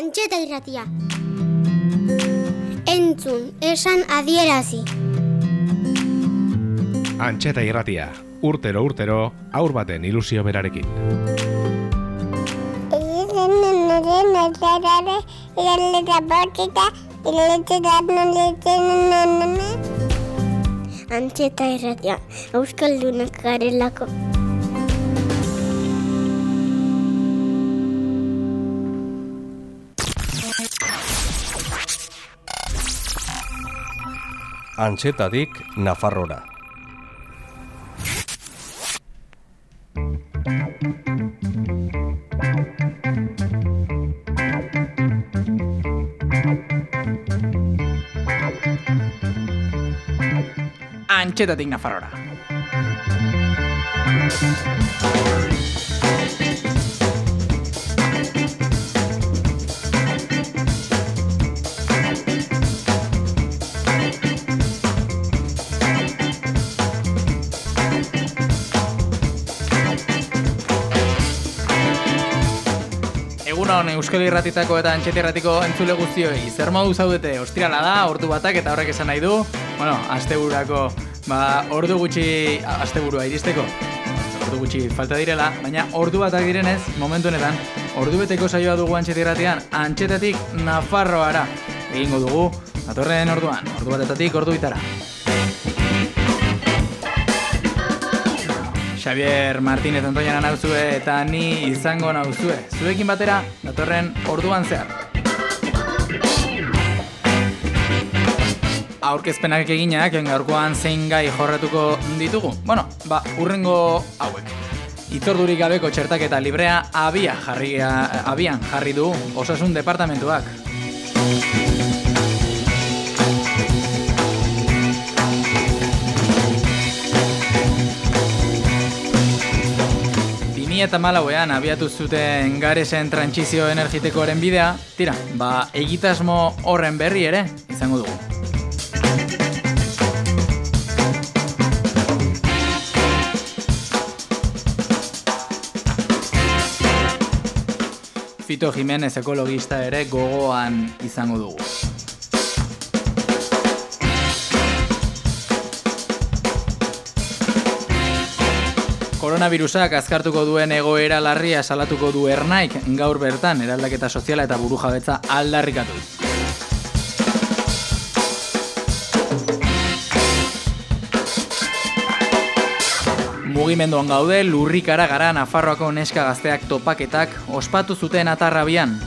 Antxeta irratia. Entzun, esan adierazi. Antxeta irratia, urtero urtero, aur baten ilusio berarekin. Antxeta irratia, euskaldunak garelako. Antxetadik Nafarrora. Antxetatik Nafarrora. Euskal Irratitako eta Antxeta Irratiko entzule guztioi. Zer modu zaudete? Ostirala da, ordu batak eta horrek esan nahi du. Bueno, asteburako, ba, ordu gutxi asteburua iristeko. Ordu gutxi falta direla, baina ordu batak direnez, momentu honetan, ordu beteko saioa dugu Antxeta Irratian, Antxetatik Nafarroara. Egingo dugu, datorren orduan, ordu batetatik ordu bitara. Xavier Martínez Antoiana nauzue eta ni izango nauzue. Zuekin batera, datorren orduan zehar. Aurkezpenak eginak, gaurkoan zein gai jorratuko ditugu. Bueno, ba, urrengo hauek. Itzordurik gabeko txertaketa librea abia jarri, abian jarri du osasun departamentuak. Eta malauean abiatu zuten garesen trantsizio energitikoaren bidea, tira, ba, egitasmo horren berri ere izango dugu. Fito Jimenez ekologista ere gogoan izango dugu. Koronavirusak azkartuko duen egoera larria salatuko du ernaik gaur bertan eraldaketa soziala eta burujabetza aldarrikatuz. Mugimenduan gaude, lurrikara gara Nafarroako neska gazteak topaketak ospatu zuten atarrabian.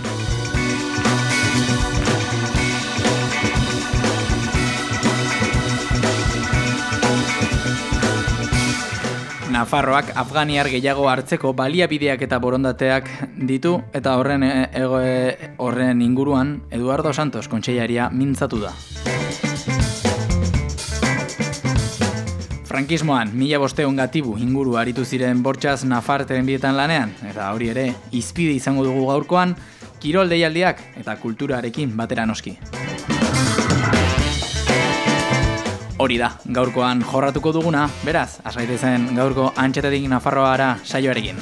Nafarroak Afganiar gehiago hartzeko baliabideak eta borondateak ditu eta horren e, ego, e, horren inguruan Eduardo Santos kontseilaria mintzatu da. Frankismoan, mila bosteun gatibu inguru aritu ziren bortxaz Nafarteren bietan lanean, eta hori ere, izpide izango dugu gaurkoan, kirol deialdiak eta kulturarekin batera noski. Hori da, gaurkoan jorratuko duguna, beraz, asgaite zen gaurko antxetetik Nafarroara saioarekin.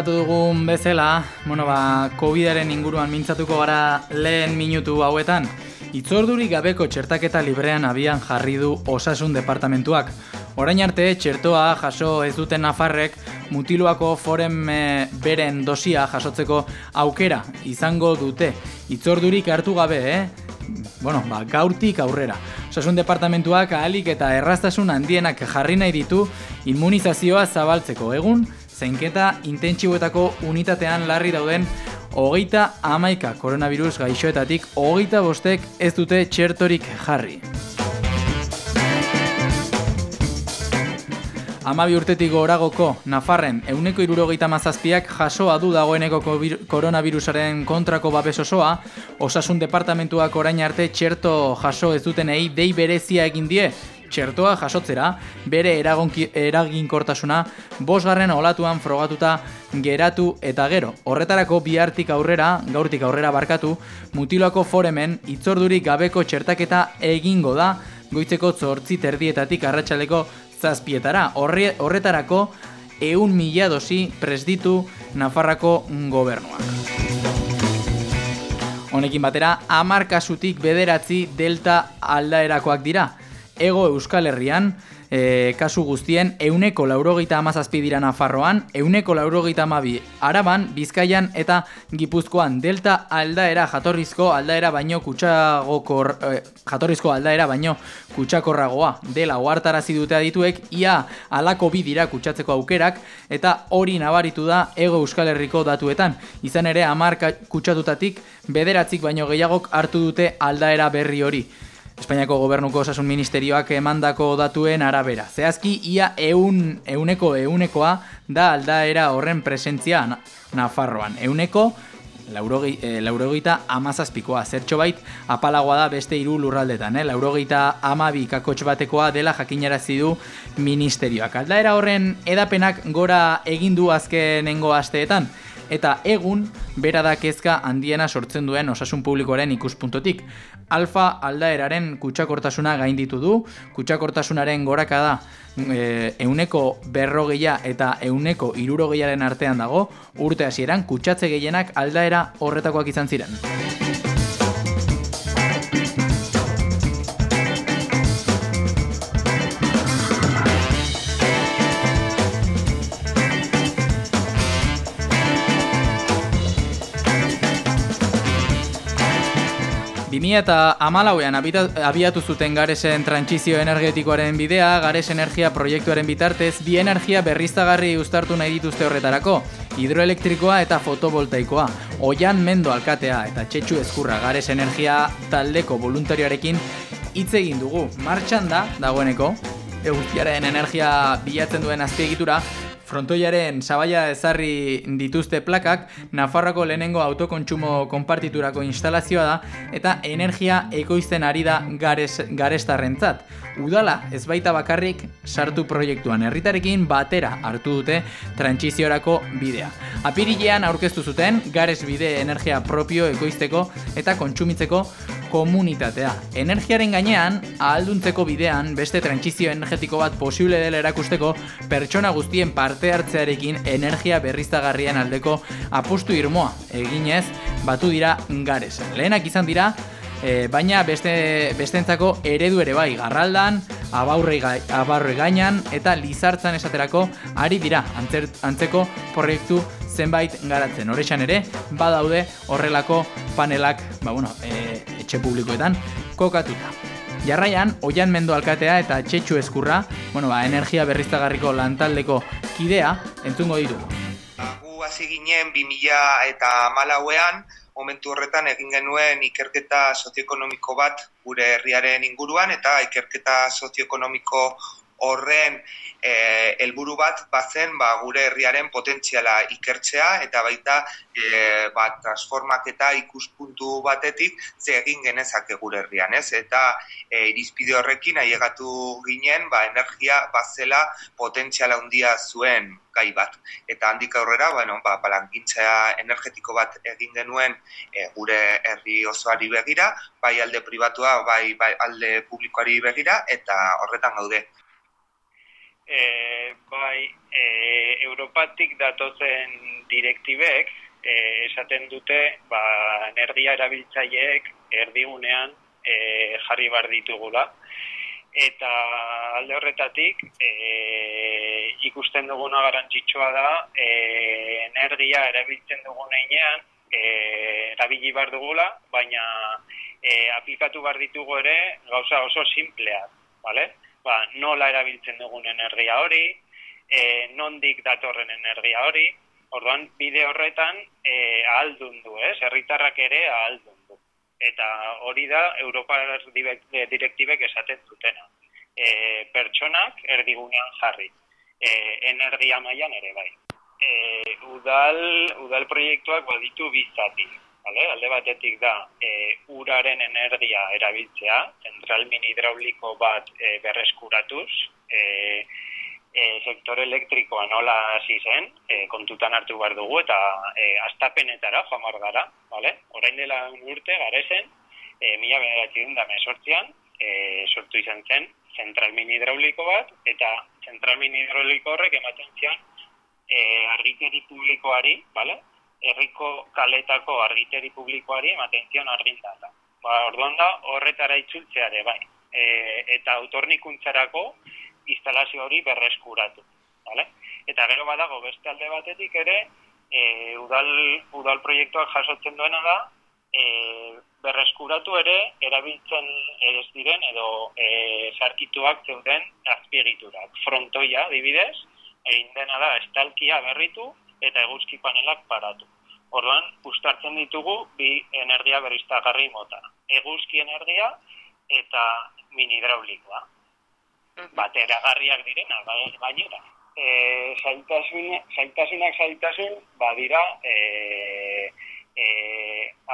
Aipatu dugun bezala, bueno, ba, COVID-aren inguruan mintzatuko gara lehen minutu hauetan, itzordurik gabeko txertaketa librean abian jarri du osasun departamentuak. Orain arte, txertoa jaso ez duten nafarrek, mutiloako foren e, beren dosia jasotzeko aukera izango dute. Itzordurik hartu gabe, eh? Bueno, ba, gaurtik aurrera. Osasun departamentuak ahalik eta erraztasun handienak jarri nahi ditu immunizazioa zabaltzeko egun, zeinketa intentsiboetako unitatean larri dauden hogeita amaika koronavirus gaixoetatik hogeita bostek ez dute txertorik jarri. Amabi urtetik goragoko Nafarren euneko irurogeita mazazpiak jasoa du dagoeneko koronavirusaren kontrako babes osoa, osasun departamentuak orain arte txerto jaso ez dutenei dei berezia egin die, txertoa jasotzera, bere eraginkortasuna, bosgarren olatuan frogatuta geratu eta gero. Horretarako bihartik aurrera, gaurtik aurrera barkatu, mutiloako foremen itzordurik gabeko txertaketa egingo da, goitzeko zortzi terdietatik arratsaleko zazpietara. Horre, horretarako, eun mila dosi presditu Nafarrako gobernuak. Honekin batera, amar kasutik bederatzi delta aldaerakoak dira. Ego Euskal Herrian, e, kasu guztien, euneko laurogeita amazazpi dira Nafarroan, euneko laurogeita amabi Araban, Bizkaian eta Gipuzkoan. Delta aldaera jatorrizko aldaera baino kutsagokor, e, jatorrizko aldaera baino kutsakorragoa dela ohartarazi dute adituek ia alako bi dira kutsatzeko aukerak eta hori nabaritu da Ego Euskal Herriko datuetan. Izan ere 10 kutsatutatik bederatzik baino gehiagok hartu dute aldaera berri hori. Espainiako gobernuko osasun ministerioak emandako datuen arabera. Zehazki, ia eun, euneko eunekoa da aldaera horren presentzia na, Nafarroan. Euneko laurogei, e, laurogeita amazazpikoa. Zertxo bait, apalagoa da beste hiru lurraldetan. Eh? Laurogeita amabi kakotx batekoa dela jakinarazi du ministerioak. Aldaera horren edapenak gora egin du azkenengo asteetan eta egun bera da kezka handiena sortzen duen osasun publikoaren ikuspuntotik. Alfa aldaeraren kutsakortasuna gainditu du, kutsakortasunaren goraka da e, euneko berrogeia eta euneko irurogeiaren artean dago, urte hasieran kutsatze gehienak aldaera horretakoak izan ziren. Bimia eta amalauean abiatu zuten garesen trantsizio energetikoaren bidea, gares energia proiektuaren bitartez, bi energia berriztagarri uztartu nahi dituzte horretarako, hidroelektrikoa eta fotovoltaikoa, oian mendo alkatea eta txetxu ezkurra gares energia taldeko voluntarioarekin hitz egin dugu. Martxan da, dagoeneko, eguzkiaren energia bilatzen duen azpiegitura, Frontoiaren sabaia ezarri dituzte plakak, Nafarroko lehenengo autokontsumo konpartiturako instalazioa da eta energia ekoizten ari da gares, garestarrentzat. Udala ez baita bakarrik sartu proiektuan herritarekin batera hartu dute trantsiziorako bidea. Apirilean aurkeztu zuten gares bide energia propio ekoizteko eta kontsumitzeko komunitatea. Energiaren gainean, ahalduntzeko bidean, beste trantsizio energetiko bat posible dela erakusteko pertsona guztien parte hartzearekin energia berriztagarrien aldeko apustu irmoa eginez batu dira gares. Lehenak izan dira, e, baina beste bestentzako eredu ere bai, garraldan, abaurre, abaurre gainan eta lizartzan esaterako ari dira antzer, antzeko proiektu zenbait garatzen. Horrexan ere, badaude horrelako panelak, ba bueno, e, etxe publikoetan kokatuta. Jarraian, Oian Mendo alkatea eta Txetxu Eskurra, bueno, ba, energia berriztagarriko lantaldeko kidea, entzungo ditugu. Gu hasi ginen 2000 eta malauean, momentu horretan egin genuen ikerketa sozioekonomiko bat gure herriaren inguruan, eta ikerketa sozioekonomiko horren helburu bat bazen ba, gure herriaren potentziala ikertzea eta baita e, ba, transformaketa ikuspuntu batetik ze egin genezake gure herrian, ez? Eta e, irizpide horrekin ailegatu ginen ba, energia bazela potentziala handia zuen gai bat. Eta handik aurrera, bueno, ba, balankintza energetiko bat egin genuen e, gure herri osoari begira, bai alde pribatua, bai, bai alde publikoari begira, eta horretan gaude e, bai, e, Europatik datozen direktibek e, esaten dute ba, energia erabiltzaileek erdigunean e, jarri bar ditugula. Eta alde horretatik e, ikusten duguna garantzitsua da e, energia erabiltzen dugun einean e, erabili bar dugula, baina e, aplikatu bar ditugu ere gauza oso simpleak, bale? Ba, nola erabiltzen dugun energia hori, e, nondik datorren energia hori, orduan bide horretan e, ahaldun du, ez? Herritarrak ere ahaldun du. Eta hori da Europar direktibek esaten dutena. E, pertsonak erdigunean jarri. e, energia mailan ere bai. E, udal, udal proiektuak baditu bizati. Vale? Alde batetik da e, uraren energia erabiltzea, zentral mini hidrauliko bat e, berreskuratuz, e, e, sektore elektrikoa nola hasi zen, e, kontutan hartu behar dugu eta e, astapenetara joan gara, vale? orain dela urte garezen, e, mila bederatzi da mesortzian, e, sortu izan zen, zentral mini hidrauliko bat, eta zentral mini hidrauliko horrek ematen zian e, argiteri publikoari, vale? Herriko kaletako argiteri publikoari ematen zion argindata. Ba, orduan da, horretara itzultzeare, bai. E, eta autornikuntzarako instalazio hori berreskuratu. Vale? Eta gero badago beste alde batetik ere, e, udal, udal proiektuak jasotzen duena da, e, berreskuratu ere erabiltzen ez diren edo e, sarkituak zeuden azpiegiturak. Frontoia, dibidez, egin dena da estalkia berritu eta eguzki panelak paratu. Orduan, ustartzen ditugu bi energia berriztagarri mota. Eguzki energia eta mini hidraulikoa bateragarriak direna, bainera. E, zailtasunak zailtasun, badira, e, e,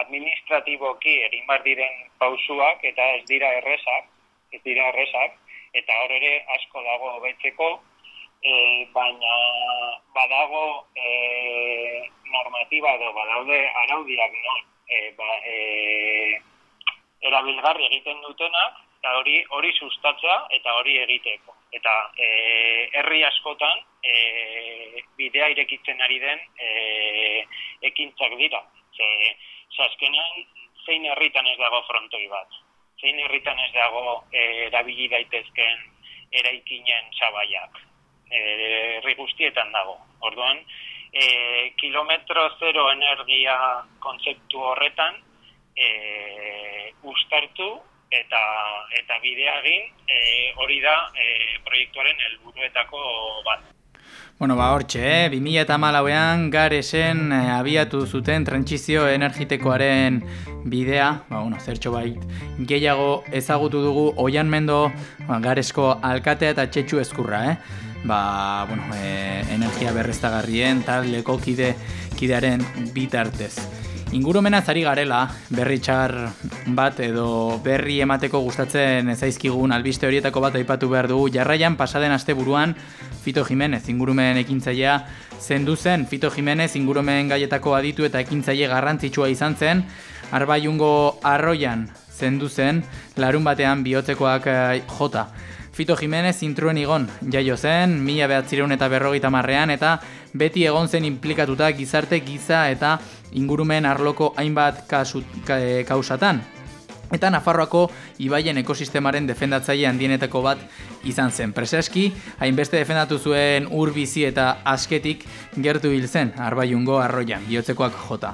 administratiboki erin diren pausuak eta ez dira errezak, ez dira errezak, eta hor ere asko dago hobetzeko, e, baina badago e, normatiba edo badaude araudiak non, e, ba, e, erabilgarri egiten dutenak, eta hori hori sustatzea eta hori egiteko. Eta e, herri askotan e, bidea irekitzen ari den e, ekintzak dira. Ze, azkenean zein herritan ez dago frontoi bat. Zein herritan ez dago e, erabili daitezken eraikinen zabaiak. E, herri guztietan dago. Orduan, e, kilometro zero energia kontzeptu horretan e, ustartu eta eta bidea egin e, hori da e, proiektuaren helburuetako bat. Bueno, ba, hortxe, eh? 2000 eta malauean garesen eh, abiatu zuten trantzizio energitekoaren bidea, ba, bueno, zertxo bait, gehiago ezagutu dugu oian mendo ba, garesko alkatea eta txetxu eskurra, eh? Ba, bueno, e, energia berreztagarrien tal leko kide, kidearen bitartez. Ingurumena zari garela, berri txar bat edo berri emateko gustatzen ezaizkigun albiste horietako bat aipatu behar dugu. Jarraian pasaden aste buruan Fito Jimenez ingurumen ekintzailea zendu zen. Fito Jimenez ingurumen gaietako aditu eta ekintzaile garrantzitsua izan zen. Arbaiungo arroian zendu zen, larun batean bihotzekoak eh, jota. Fito Jimenez intruen igon, jaio zen, mila behatzireun eta berrogeita marrean, eta beti egon zen implikatuta gizarte giza eta ingurumen arloko hainbat e, kausatan. Eta Nafarroako ibaien ekosistemaren defendatzaile handienetako bat izan zen. Preseski, hainbeste defendatu zuen urbizi eta asketik gertu hil zen, arbaiungo arroian, bihotzekoak jota.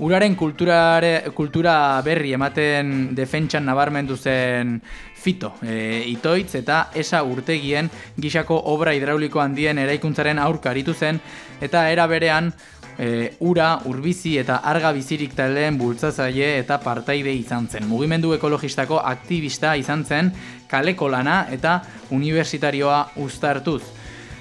Uraren kultura berri ematen defentsan nabarmendu zen fito, e, itoitz eta esa urtegien gixako obra hidrauliko handien eraikuntzaren aurka aritu zen eta era berean e, ura, urbizi eta arga bizirik taldeen bultzatzaile eta partaide izan zen. Mugimendu ekologistako aktivista izan zen kaleko lana eta universitarioa uztartuz.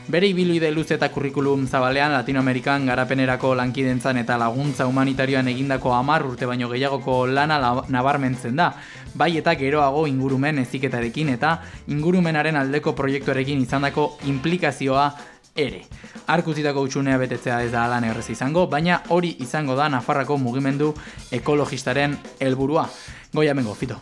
Bere ibiluide luz eta kurrikulum zabalean Latinoamerikan garapenerako lankidentzan eta laguntza humanitarioan egindako amar urte baino gehiagoko lana nabarmentzen da. Bai eta geroago ingurumen eziketarekin eta ingurumenaren aldeko proiektuarekin izandako implikazioa ere. Arkuzitako utxunea betetzea ez da alan errez izango, baina hori izango da Nafarrako mugimendu ekologistaren helburua. Goia mengo, fito.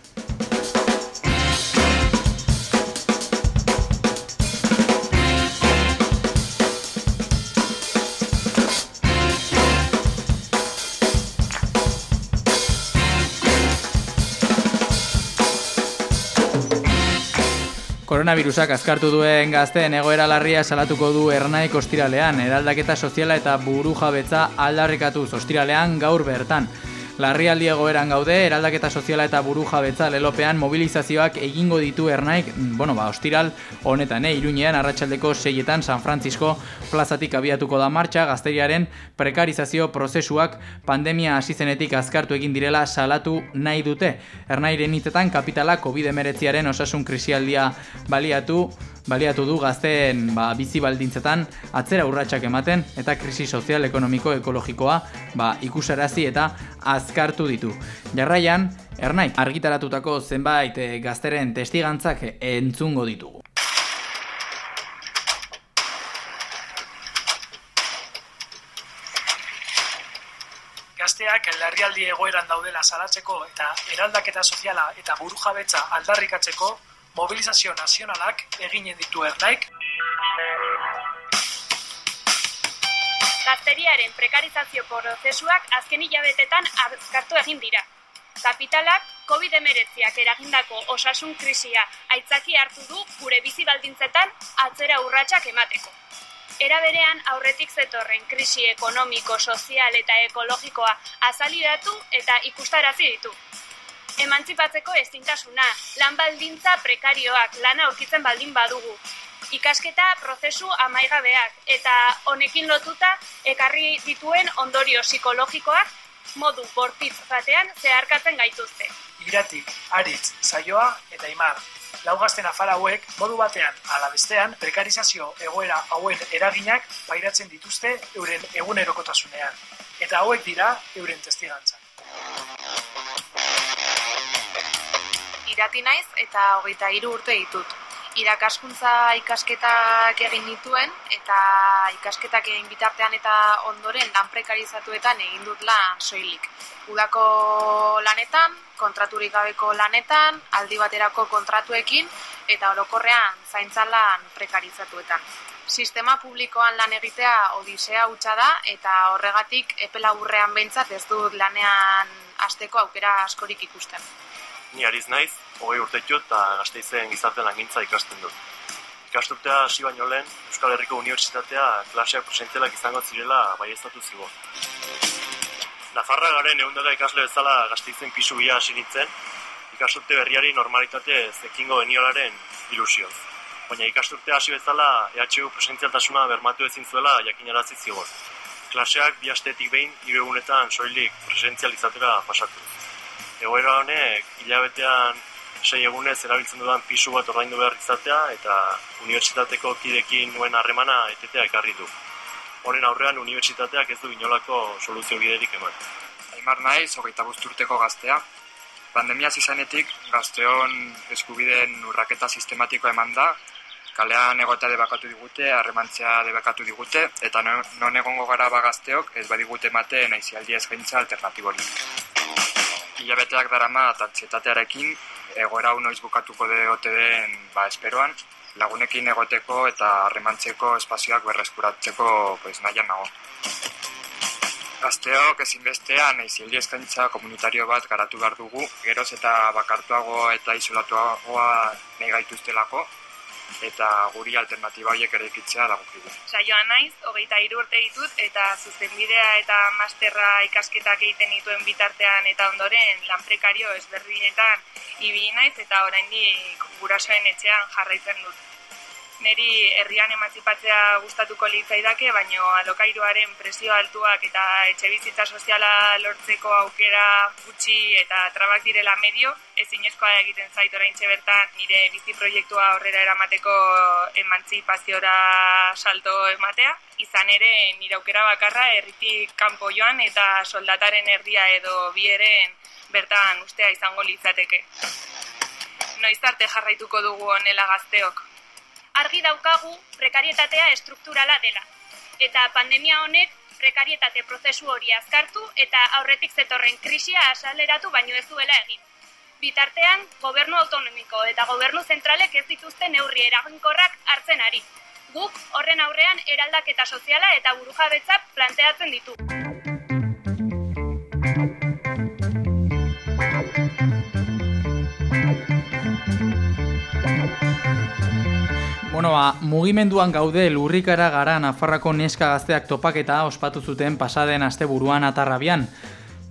Koronavirusak azkartu duen gazteen egoera larria salatuko du ernaik ostiralean, eraldaketa soziala eta buru jabetza aldarrikatuz ostiralean gaur bertan. Larrialdi egoeran gaude, eraldaketa soziala eta buru jabetza lelopean mobilizazioak egingo ditu ernaik, bueno, ba, ostiral honetan, eh, iruñean, arratsaldeko seietan San Francisco plazatik abiatuko da martxa, gazteriaren prekarizazio prozesuak pandemia asizenetik azkartu egin direla salatu nahi dute. Ernairen hitzetan kapitala COVID-19 osasun krisialdia baliatu, baliatu du gazteen ba, bizi baldintzetan atzera urratsak ematen eta krisi sozial, ekonomiko, ekologikoa ba, ikusarazi eta azkartu ditu. Jarraian, Ernaik argitaratutako zenbait eh, gazteren testigantzak entzungo ditugu. gazteak larrialdi egoeran daudela salatzeko eta eraldaketa soziala eta burujabetza aldarrikatzeko mobilizazio nazionalak eginen ditu ernaik. Gazteriaren prekarizazio prozesuak azken hilabetetan azkartu egin dira. Kapitalak COVID-19ak eragindako osasun krisia aitzaki hartu du gure bizi baldintzetan atzera urratsak emateko. Era berean aurretik zetorren krisi ekonomiko, sozial eta ekologikoa azalidatu eta ikustarazi ditu. Emantzipatzeko ezintasuna, lan baldintza prekarioak lana aurkitzen baldin badugu. Ikasketa prozesu amaigabeak eta honekin lotuta ekarri dituen ondorio psikologikoak modu bortitz batean zeharkatzen gaituzte. Iratik, aritz, saioa eta imar, laugazten afara hauek modu batean ala bestean prekarizazio egoera hauen eraginak pairatzen dituzte euren egunerokotasunean. Eta hauek dira euren testigantza. Irati naiz eta hogeita hiru urte ditut. Irakaskuntza ikasketak egin dituen eta ikasketak egin bitartean eta ondoren lan prekarizatuetan egin dut lan soilik. Udako lanetan, kontraturik gabeko lanetan, aldi baterako kontratuekin eta orokorrean zaintzan lan prekarizatuetan. Sistema publikoan lan egitea odisea hutsa da eta horregatik epela burrean behintzat ez dut lanean asteko aukera askorik ikusten. Ni ariz naiz, hogei urtetxo eta gazteizen gizarte langintza ikasten dut. Ikasturtea hasi baino lehen, Euskal Herriko Unibertsitatea klaseak presentzialak izango zirela bai ez datu zibo. Nafarra garen egun ikasle bezala gazteizen pisu bila hasi nintzen, ikasturte berriari normalitate zekingo geniolaren ilusioz. Baina ikasturte hasi bezala EHU presentzialtasuna bermatu ezin zuela jakinarazi zigoz. Klaseak bi astetik behin hiru egunetan soilik presentzializatera pasatu. Egoera honek hilabetean sei egunez erabiltzen dudan pisu bat ordaindu behar izatea eta unibertsitateko kidekin nuen harremana etetea ekarri du honen aurrean unibertsitateak ez du inolako soluzio biderik eman. Aimar naiz, hogeita urteko gaztea. Pandemia zizanetik, gazteon eskubideen urraketa sistematikoa eman da, kalean egotea debakatu digute, harremantzea debakatu digute, eta non egongo gara bagazteok ez badigute mate naizialdi eskaintza alternatiborik. Ilabeteak darama tantzetatearekin, egoera unoiz bukatuko deote den ba, esperoan, lagunekin egoteko eta harremantzeko espazioak berreskuratzeko pues, nahian nago. Gazteok ezinbestean eizildi eskaintza komunitario bat garatu behar dugu, geroz eta bakartuago eta isolatuagoa nahi gaituztelako, eta guri alternatiba horiek ere ikitzea dagokigu. Saioa naiz, hogeita urte ditut, eta zuzenbidea eta masterra ikasketak egiten dituen bitartean eta ondoren lan prekario ezberdinetan ibili naiz, eta oraindik gurasoen etxean jarraitzen dut neri herrian emantzipatzea gustatuko litzaidake, baino alokairuaren presio altuak eta etxe bizitza soziala lortzeko aukera gutxi eta trabak direla medio, ezinezkoa egiten zait oraintxe bertan nire bizi proiektua aurrera eramateko emantzipaziora salto ematea. Izan ere, nire aukera bakarra herritik kanpo joan eta soldataren erdia edo bieren bertan ustea izango litzateke. Noiz arte jarraituko dugu onela gazteok argi daukagu prekarietatea estrukturala dela. Eta pandemia honek prekarietate prozesu hori azkartu eta aurretik zetorren krisia asaleratu baino ez duela egin. Bitartean, gobernu autonomiko eta gobernu zentralek ez dituzte neurri eraginkorrak hartzen ari. Guk horren aurrean eraldaketa soziala eta burujabetza planteatzen ditu. Bueno, ba, mugimenduan gaude lurrikara gara Nafarrako neska gazteak topaketa ospatu zuten pasaden asteburuan atarrabian.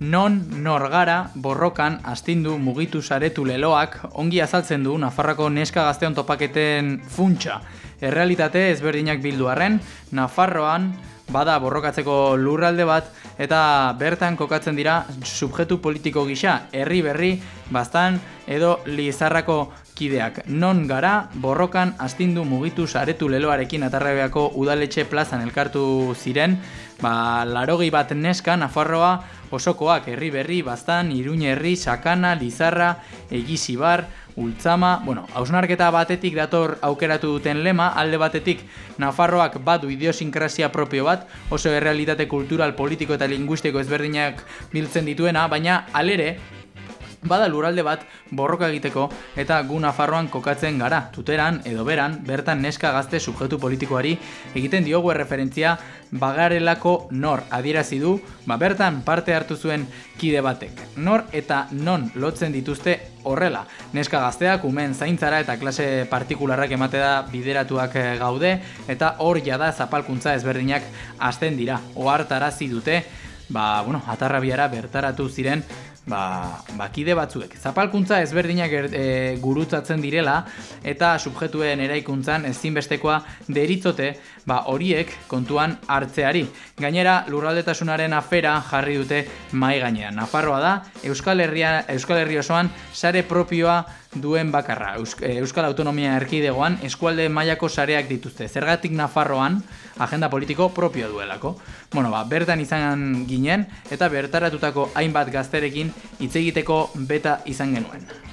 Non nor gara borrokan astindu mugitu saretu leloak ongi azaltzen du Nafarrako neska gazteon topaketen funtsa. Errealitate ezberdinak bilduarren, Nafarroan bada borrokatzeko lurralde bat eta bertan kokatzen dira subjetu politiko gisa, herri berri, bastan edo lizarrako kideak. Non gara, borrokan astindu mugitu saretu leloarekin atarrabeako udaletxe plazan elkartu ziren, ba, larogei bat neska, Nafarroa, osokoak, herri berri, bastan, iruñe herri, sakana, lizarra, egizibar, ultzama, bueno, hausnarketa batetik dator aukeratu duten lema, alde batetik Nafarroak badu idiosinkrasia propio bat, oso errealitate kultural, politiko eta linguistiko ezberdinak biltzen dituena, baina alere, bada luralde bat borroka egiteko eta gu Nafarroan kokatzen gara, tuteran edo beran, bertan neska gazte subjektu politikoari egiten diogu erreferentzia bagarelako nor adierazi du, ba bertan parte hartu zuen kide batek. Nor eta non lotzen dituzte horrela. Neska gazteak umen zaintzara eta klase partikularrak emate da bideratuak eh, gaude eta hor jada zapalkuntza ezberdinak hasten dira. Ohartarazi dute, ba, bueno, atarrabiara bertaratu ziren ba, bakide batzuek. Zapalkuntza ezberdinak er, e, gurutzatzen direla eta subjetuen eraikuntzan ezinbestekoa deritzote ba, horiek kontuan hartzeari. Gainera, lurraldetasunaren afera jarri dute mai gainean. Nafarroa da, Euskal Herria, Euskal Herri osoan sare propioa duen bakarra. Euskal Autonomia Erkidegoan eskualde mailako sareak dituzte. Zergatik Nafarroan agenda politiko propio duelako. Bueno, ba, bertan izan ginen eta bertaratutako hainbat gazterekin hitz egiteko beta izan genuen.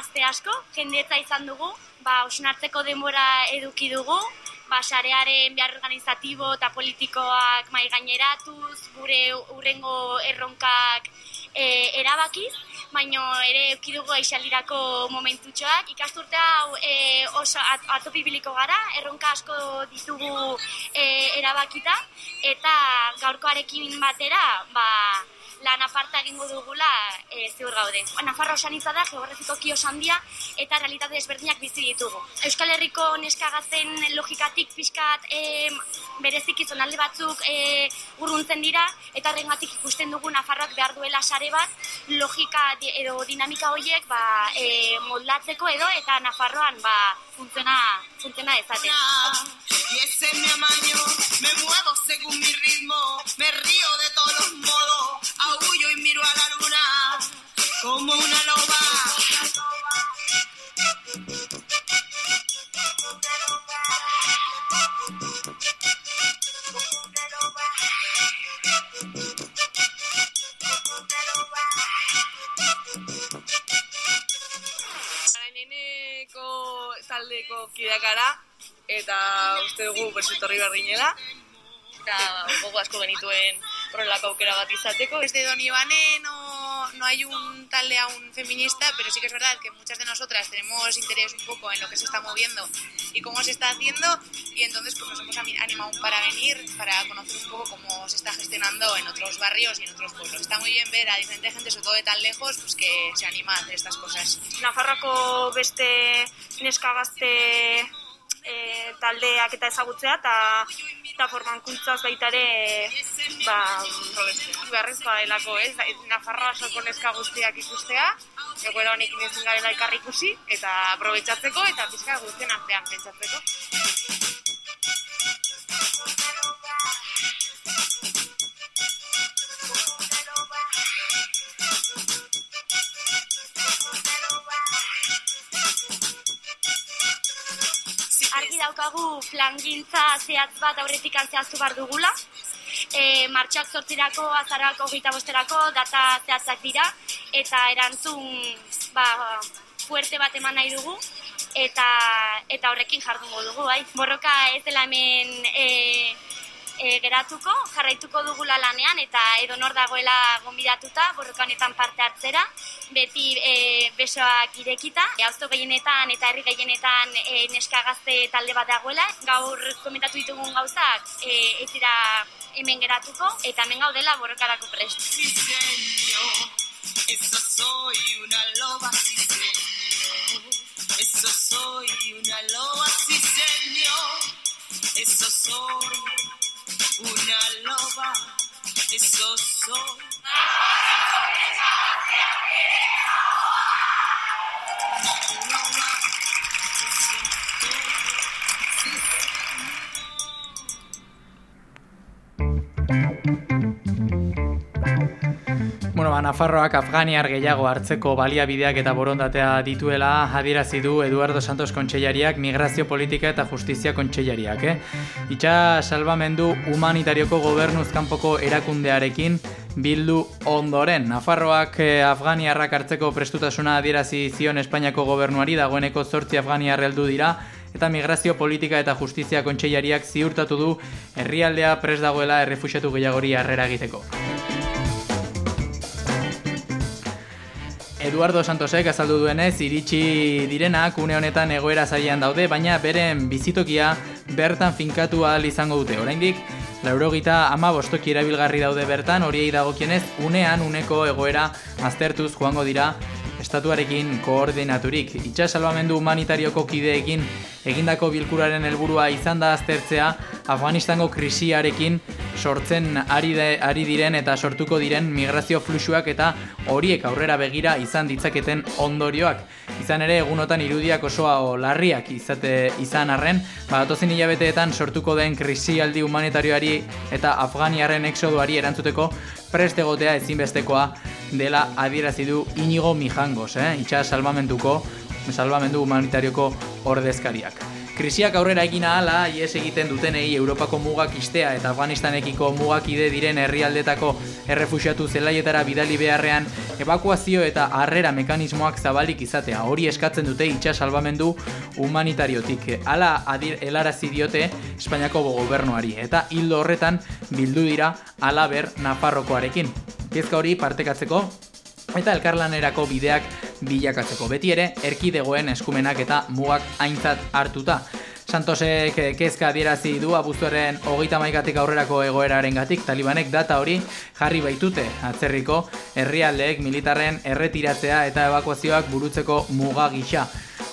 Gazte asko, jendetza izan dugu, ba, osnartzeko denbora eduki dugu, ba, sarearen behar organizatibo eta politikoak mai gaineratuz, gure urrengo erronkak e, erabakiz, baino ere eduki dugu aixaldirako momentutxoak. Ikasturte hau e, oso at, atopibiliko gara, erronka asko ditugu e, erabakita, eta gaurkoarekin batera, ba, lan aparta egingo dugula e, ziur gaude. Nafarro osan da, geografiko kio handia eta realitate desberdinak bizi ditugu. Euskal Herriko neska logikatik pixkat e, berezik izonalde batzuk e, urruntzen dira, eta rengatik ikusten dugu Nafarroak behar duela sare bat, logika edo dinamika horiek ba, e, moldatzeko edo, eta Nafarroan ba, funtziona, ezaten. Y ese mi amaño, me muevo según mi ritmo, me río de todos los modos, aullo y miro a la luna como una loba. Kideak gara, eta uste dugu bersetorri behar ginela. Eta gogo asko genituen horrelako aukera bat izateko. Desde Don Ivane no, no hay un talde aún feminista, pero sí que es verdad que muchas de nosotras tenemos interés un poco en lo que se está moviendo y cómo se está haciendo y entonces pues nos hemos animado para venir, para conocer un poco cómo se está gestionando en otros barrios y en otros pueblos. Está muy bien ver a diferente gente, sobre todo de tan lejos, pues que se anima a hacer estas cosas. Nafarroko beste neska gazte e, taldeak eta ezagutzea eta eta formankuntzaz baita ere ba, beharrezkoa delako, ez? Nafarroa soko neska guztiak ikustea, egoera honekin ezin garela ikarri ikusi, eta aprobetsatzeko eta pizka guztien artean pentsatzeko. Daukagu plangintza zehatz bat aurretik zehaztu bar dugula. E, martxak sortzirako, azarako, gita bosterako, data zehatzak dira, eta erantzun ba, fuerte bat eman nahi dugu, eta eta horrekin jardungo dugu, bai. Borroka ez dela hemen e, e, geratuko, jarraituko dugula lanean eta edo nor dagoela gonbidatuta borroka honetan parte hartzera, beti e, besoak irekita, e, auzto gehienetan eta herri gehienetan e, neska gazte talde bat dagoela, gaur komentatu ditugun gauzak e, ez dira hemen geratuko eta hemen gaudela borrokarako prest. Eso soy una loba, sí señor. Eso soy una loba, sí señor. Eso soy una loba, eso soy. Nafarroak Afganiar gehiago hartzeko baliabideak eta borondatea dituela adierazi du Eduardo Santos Kontseilariak Migrazio Politika eta Justizia Kontseilariak, eh? Itxa salbamendu humanitarioko gobernuz kanpoko erakundearekin bildu ondoren. Nafarroak eh, Afganiarrak hartzeko prestutasuna adierazi zion Espainiako gobernuari dagoeneko zortzi Afganiar heldu dira eta Migrazio Politika eta Justizia Kontseilariak ziurtatu du herrialdea pres dagoela errefuxiatu gehiagori harrera egiteko. Eduardo Santosek azaldu duenez, iritsi direnak une honetan egoera zailan daude, baina beren bizitokia bertan finkatu ahal izango dute. Oraindik, laurogita ama bostoki erabilgarri daude bertan, horiei dagokienez, unean uneko egoera aztertuz joango dira estatuarekin koordinaturik. Itxas salvamendu humanitarioko kideekin egindako bilkuraren helburua izan da aztertzea Afganistango krisiarekin sortzen ari, de, ari diren eta sortuko diren migrazio fluxuak eta horiek aurrera begira izan ditzaketen ondorioak. Izan ere, egunotan irudiak osoa larriak izate izan arren, badatozen hilabeteetan sortuko den krisialdi humanitarioari eta Afganiarren exoduari erantzuteko prest egotea ezinbestekoa dela adierazi du Inigo Mijangos, eh? itxas salvamentuko, salvamendu humanitarioko ordezkariak. Krisiak aurrera egin ahala, ies egiten dutenei Europako mugak istea eta Afganistanekiko mugakide diren herrialdetako errefuxiatu zelaietara bidali beharrean evakuazio eta harrera mekanismoak zabalik izatea. Hori eskatzen dute itxas salvamendu humanitariotik. Hala adir helarazi diote Espainiako gobernuari eta hildo horretan bildu dira alaber Nafarrokoarekin. Kezka hori partekatzeko eta elkarlanerako bideak bilakatzeko. Beti ere, erkidegoen eskumenak eta mugak aintzat hartuta. Santosek kezka adierazi du abuztuaren hogeita maikatik aurrerako egoeraren gatik, talibanek data hori jarri baitute atzerriko herrialdeek militarren erretiratzea eta evakuazioak burutzeko muga gisa.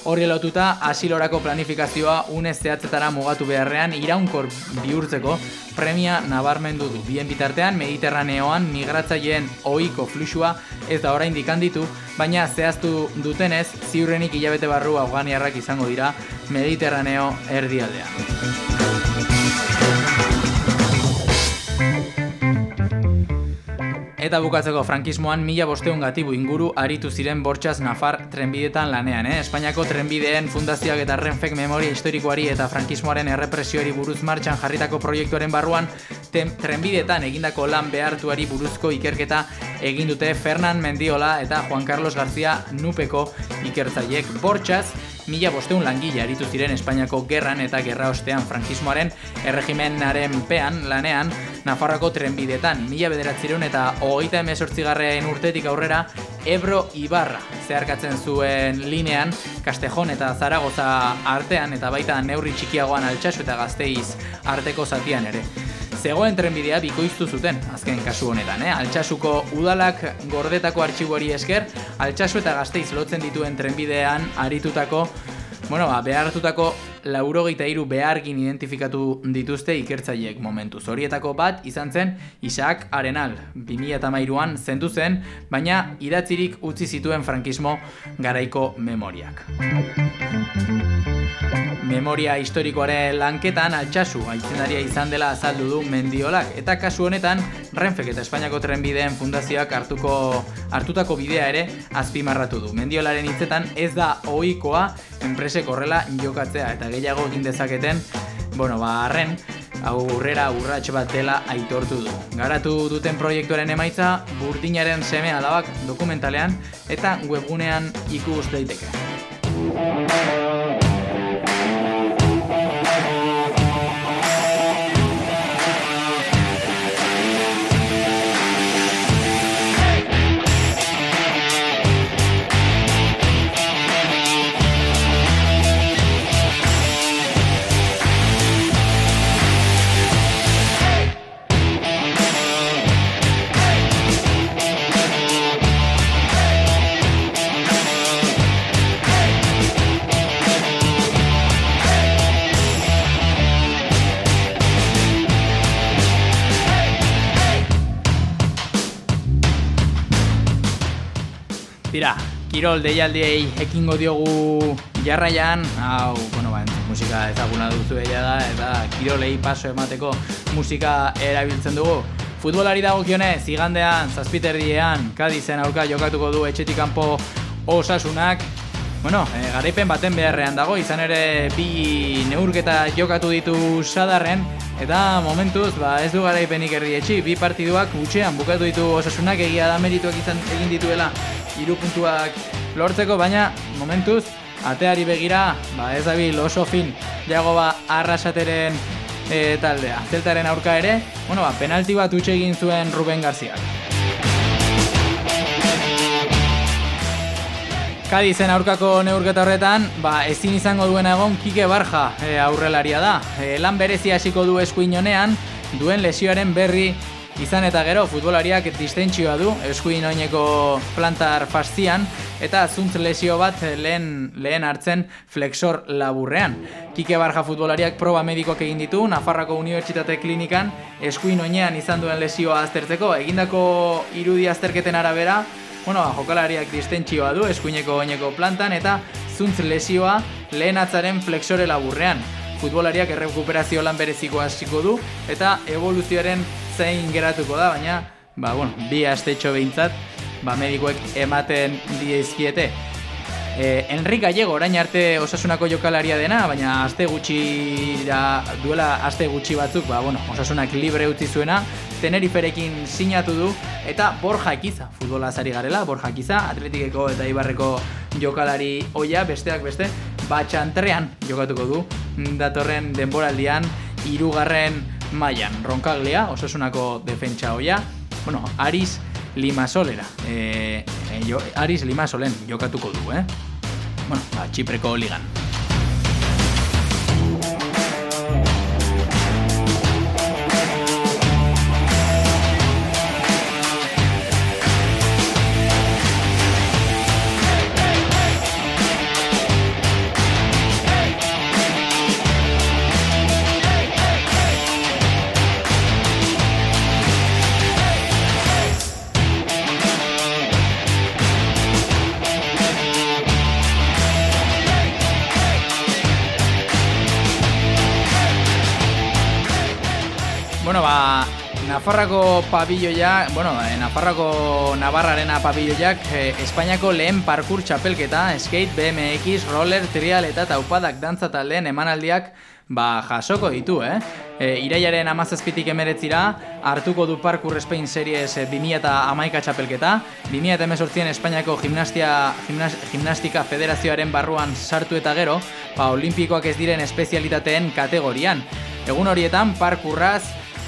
Horri lotuta, asilorako planifikazioa une zehatzetara mugatu beharrean iraunkor bihurtzeko premia nabarmendu du. Bien bitartean, Mediterraneoan migratzaileen ohiko fluxua ez da oraindik handitu, baina zehaztu dutenez, ziurrenik hilabete barru afganiarrak izango dira Mediterraneo erdialdean. Eta bukatzeko frankismoan mila bosteun gatibu inguru aritu ziren bortxaz Nafar trenbidetan lanean, eh? Espainiako trenbideen fundazioak eta renfek memoria historikoari eta frankismoaren errepresioari buruz martxan jarritako proiektuaren barruan tem, trenbidetan egindako lan behartuari buruzko ikerketa egin dute Fernan Mendiola eta Juan Carlos García Nupeko ikertzaiek bortxaz mila bosteun langile aritu ziren Espainiako gerran eta gerra ostean frankismoaren erregimenaren pean lanean Nafarroako trenbidetan mila bederatzireun eta hogeita emezortzigarren urtetik aurrera Ebro Ibarra zeharkatzen zuen linean Castejon eta Zaragoza artean eta baita neurri txikiagoan altxasu eta gazteiz arteko zatian ere. Zegoen trenbidea bikoiztu zuten, azken kasu honetan, eh? Altxasuko udalak gordetako artxibuari esker, altxasu eta gazteiz lotzen dituen trenbidean aritutako, bueno, ba, behartutako laurogeita iru behargin identifikatu dituzte ikertzaileek momentuz. Horietako bat izan zen Isaac Arenal, 2008an zendu zen, baina idatzirik utzi zituen frankismo garaiko memoriak. Memoria historikoaren lanketan altxasu aitzendaria izan dela azaldu du Mendiolak eta kasu honetan Renfek eta Espainiako trenbideen fundazioak hartuko hartutako bidea ere azpimarratu du. Mendiolaren hitzetan ez da ohikoa enpresek horrela jokatzea eta gehiago egin dezaketen, bueno, ba harren aurrera urrats bat dela aitortu du. Garatu duten proiektuaren emaitza burdinaren seme alabak dokumentalean eta webgunean ikus daiteke. Kirol deialdiei ekingo diogu jarraian, hau, bueno, ba, musika ezaguna duzu egia da, eta kirolei paso emateko musika erabiltzen dugu. Futbolari dagokionez, igandean, zazpiterdiean, Kadizen aurka jokatuko du etxetik kanpo osasunak, Bueno, e, garaipen baten beharrean dago, izan ere bi neurketa jokatu ditu sadarren, eta momentuz, ba, ez du garaipenik erdi etxi, bi partiduak gutxean bukatu ditu osasunak egia da merituak izan egin dituela hiru puntuak lortzeko, baina momentuz, ateari begira, ba, ez dabil oso fin, jago ba, arrasateren e, taldea. Zeltaren aurka ere, bueno, ba, penalti bat utxe egin zuen Ruben Garziak. Kadizen aurkako neurketa horretan, ba, ezin izango duena egon Kike Barja e, aurrelaria da. E, lan berezi hasiko du eskuin honean, duen lesioaren berri izan eta gero futbolariak distentsioa du eskuin oineko plantar faszian eta zuntz lesio bat lehen, lehen hartzen flexor laburrean. Kike Barja futbolariak proba medikoak egin ditu Nafarrako Unibertsitate Klinikan eskuin oinean izan duen lesioa aztertzeko egindako irudi azterketen arabera bueno, jokalariak distentsioa du eskuineko oineko plantan eta zuntz lesioa lehen atzaren flexore laburrean. Futbolariak errekuperazio lan bereziko hasiko du eta evoluzioaren zein geratuko da, baina ba, bueno, bi astetxo behintzat ba, medikoek ematen diezkiete. E, Enrik Gallego orain arte osasunako jokalaria dena, baina aste gutxi da, duela aste gutxi batzuk, ba, bueno, osasunak libre utzi zuena, Teneriferekin sinatu du, eta Borja Ekiza, futbola zari garela, Borja Ekiza, atletikeko eta ibarreko jokalari oia, besteak beste, batxantrean jokatuko du, datorren denboraldian, irugarren mailan ronkaglia, osasunako defentsa oia, bueno, Aris Limasolera, e, e, jo, Aris Limasolen jokatuko du, eh? bueno, ba, Txipreko ligan. Nafarrako pabilloia, bueno, eh, Nafarrako Navarrarena pabilloiak eh, Espainiako lehen parkur txapelketa, skate, BMX, roller, trial eta taupadak dantza taldeen emanaldiak ba, jasoko ditu, eh? E, iraiaren amazazpitik emeretzira, hartuko du Parkur Spain Series 2000 eta amaika txapelketa, 2000 eta emezortzien Espainiako gimnastia, gimnastika federazioaren barruan sartu eta gero, ba, olimpikoak ez diren espezialitateen kategorian. Egun horietan, parkurraz,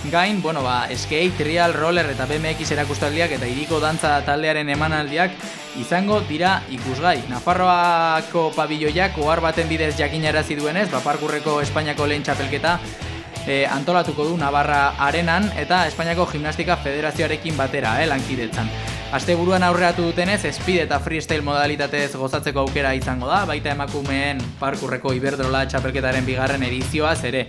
Gain, bueno, ba, skate, trial, roller eta BMX erakustaldiak eta iriko dantza taldearen emanaldiak izango dira ikusgai. Nafarroako pabilloiak ohar baten bidez jakinarazi duenez, ba, parkurreko Espainiako lehen txapelketa e, antolatuko du Navarra arenan eta Espainiako Gimnastika Federazioarekin batera, eh, lankidetzan. Aste buruan aurreatu dutenez, speed eta freestyle modalitatez gozatzeko aukera izango da, baita emakumeen parkurreko Iberdrola txapelketaren bigarren edizioaz ere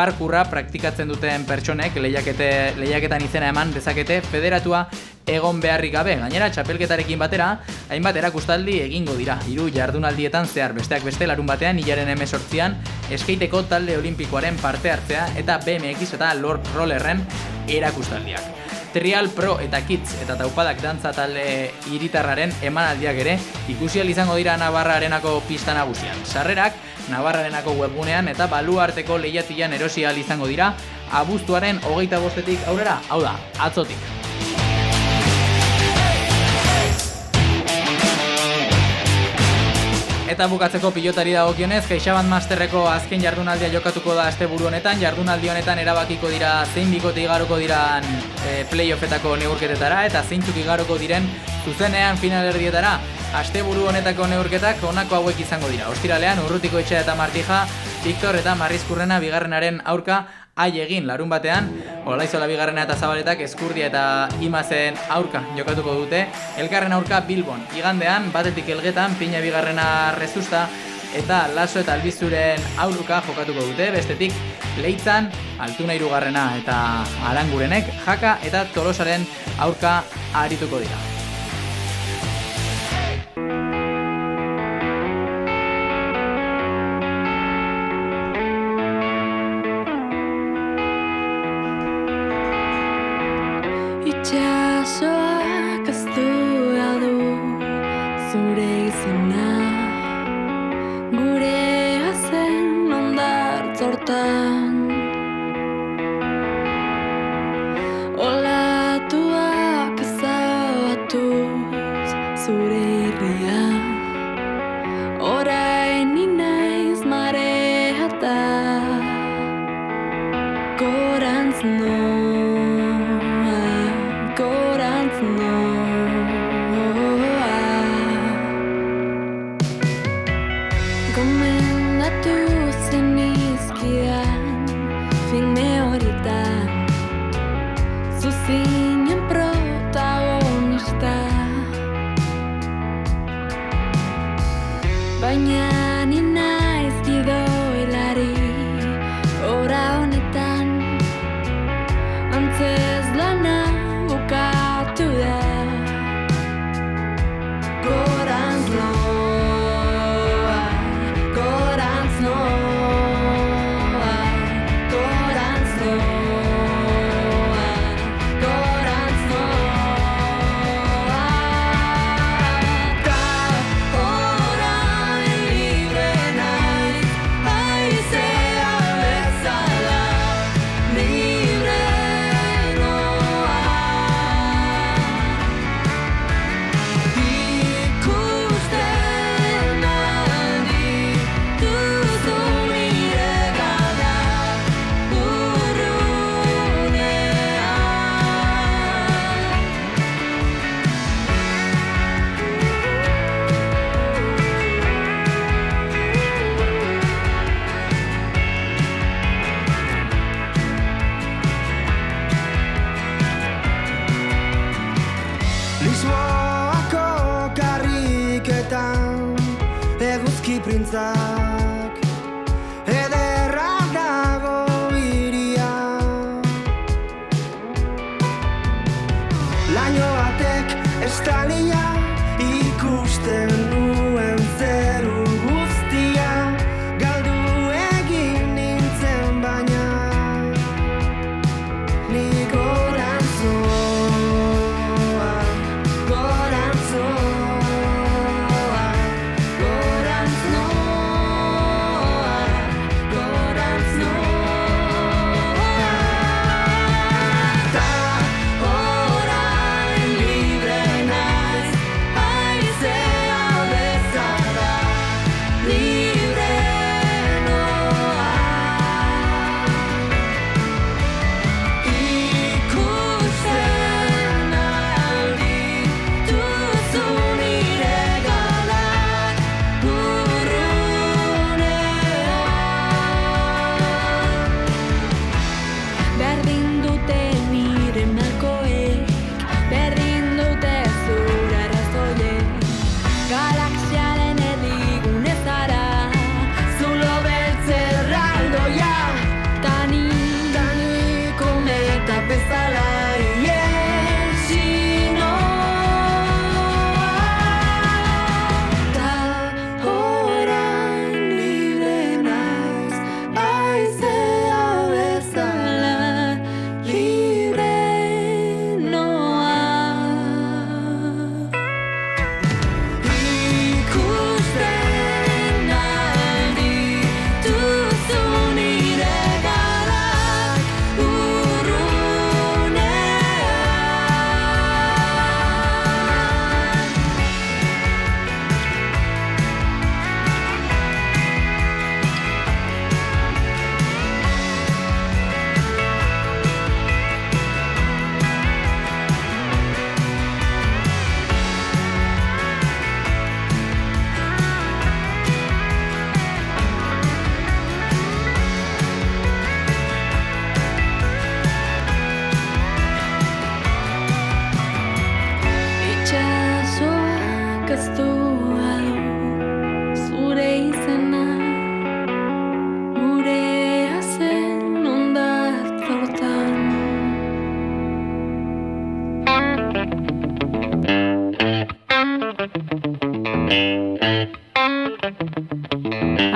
parkurra praktikatzen duten pertsonek lehiakete, lehiaketan izena eman dezakete federatua egon beharrik gabe. Gainera, txapelketarekin batera, hainbat erakustaldi egingo dira. Hiru jardunaldietan zehar besteak beste larun batean, hilaren emesortzian, eskeiteko talde olimpikoaren parte hartzea eta BMX eta Lord Rollerren erakustaldiak. Trial Pro eta Kids eta Taupadak dantza talde hiritarraren emanaldiak ere ikusi izango dira Navarra arenako pista nagusian. Sarrerak Navarra arenako webgunean eta baluarteko lehiatian erosi izango dira abuztuaren hogeita bostetik aurrera, hau da, atzotik. Eta bukatzeko pilotari dagokionez, Keixaban Masterreko azken jardunaldia jokatuko da asteburu honetan. Jardunaldi honetan erabakiko dira zein bikote igaroko diran e, playoffetako neurketetara eta zeintzuk igaroko diren zuzenean finalerdietara. Asteburu honetako neurketak honako hauek izango dira. Ostiralean Urrutiko Etxea eta Martija, Viktor eta Marrizkurrena bigarrenaren aurka ai egin larun batean, Olaizola bigarrena eta zabaletak eskurdia eta imazen aurka jokatuko dute, elkarren aurka Bilbon, igandean, batetik elgetan, pina bigarrena rezusta, eta laso eta albizuren aurruka jokatuko dute, bestetik leitzan, altuna irugarrena eta arangurenek, jaka eta tolosaren aurka arituko dira.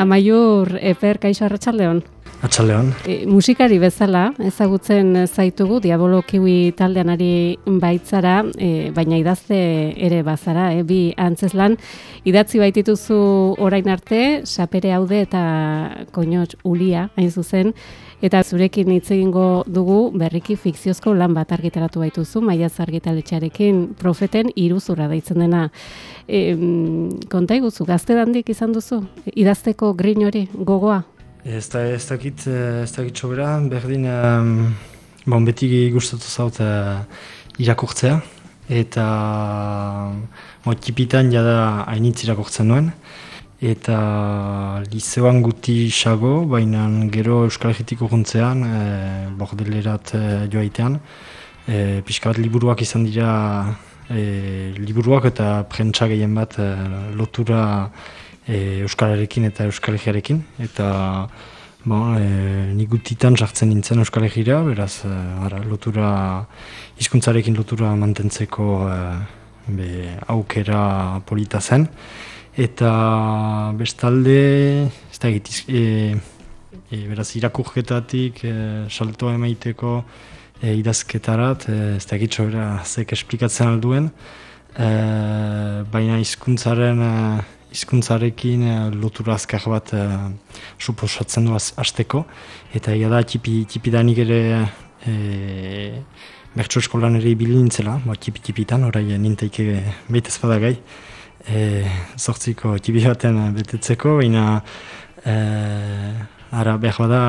Amaiur, Eper, kaixo arratsaldeon. Atxaleon. E, musikari bezala, ezagutzen zaitugu, Diabolo Kiwi taldean ari baitzara, e, baina idazte ere bazara, e, bi antzeslan, idatzi baitituzu orain arte, sapere haude eta koinot ulia, hain zuzen, eta zurekin hitz egingo dugu berriki fikziozko lan bat argitaratu baituzu, maiaz argitaletxearekin profeten iruzurra deitzen dena. E, konta iguzu, gazte dandik izan duzu, idazteko grin hori, gogoa? Ez da, ez dakit, eh, ez dakit sobera, berdin, um, bon, beti gustatu zaut uh, irakurtzea, eta bon, tipitan jada hainitz irakurtzen nuen, eta liceoan guti xago, baina gero Euskal Herritik urruntzean, e, bordelerat e, joaitean, e, pixka bat liburuak izan dira, e, liburuak eta prentsa gehien bat e, lotura e, Euskalarekin eta Euskal Herriarekin, eta bon, e, nik gutitan sartzen nintzen Euskal Herriera, beraz e, ara, lotura, hizkuntzarekin lotura mantentzeko e, be, aukera polita zen, eta bestalde, ez da egit, e, e, beraz irakurketatik e, saltoa emaiteko e, idazketarat, e, ez da egit sobera zek esplikatzen alduen, e, baina hizkuntzaren e, hizkuntzarekin eh, lotura azkar bat uh, suposatzen du az, azteko. Eta egia da, tipi, tipidanik ere e, bertso eskolan ere ibili nintzela, ba, tipi-tipitan, orai ninteike behitez badagai, e, zortziko tipi baten betetzeko, baina e, ara behar bada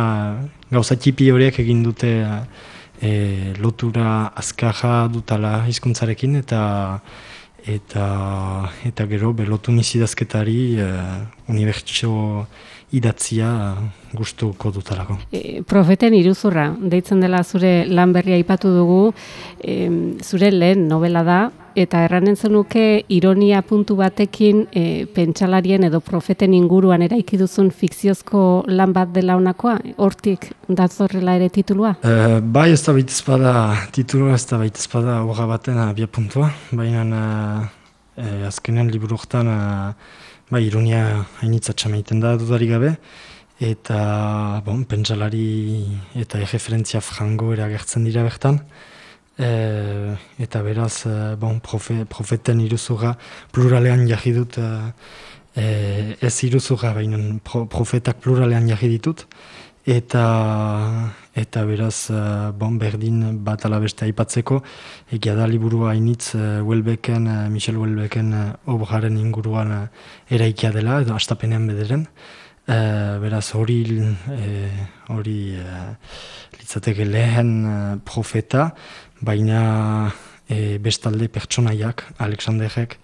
gauza tipi horiek egin dute e, lotura azkarra dutala hizkuntzarekin eta eta eta gero belotu nizidazketari uh, unibertsio idatzia gustuko dutarako. E, profeten iruzurra, deitzen dela zure lan berria aipatu dugu, e, zure lehen novela da, eta erranen zenuke ironia puntu batekin e, pentsalarien edo profeten inguruan eraiki duzun fikziozko lan bat dela honakoa, hortik datzorrela ere titulua? Uh, bai ez da baitez bada titulua, ez da baitez bada horra baten abia puntua, baina eh, azkenean liburu horretan uh, bai, ironia hainitza txameiten da dudarik gabe, eta bon, pentsalari eta erreferentzia frango eragertzen dira bertan, e, eta beraz e, bon, profe, profeten iruzurra pluralean jarri dut, e, ez iruzurra, baina pro, profetak pluralean jarri ditut, eta eta beraz bon, berdin bat ala beste aipatzeko egia da liburua hainitz Welbeken, Michel Welbeken obraren inguruan eraikia dela edo astapenean bederen. Uh, beraz hori hori uh, litzateke lehen profeta baina uh, bestalde pertsonaiak Alexanderrek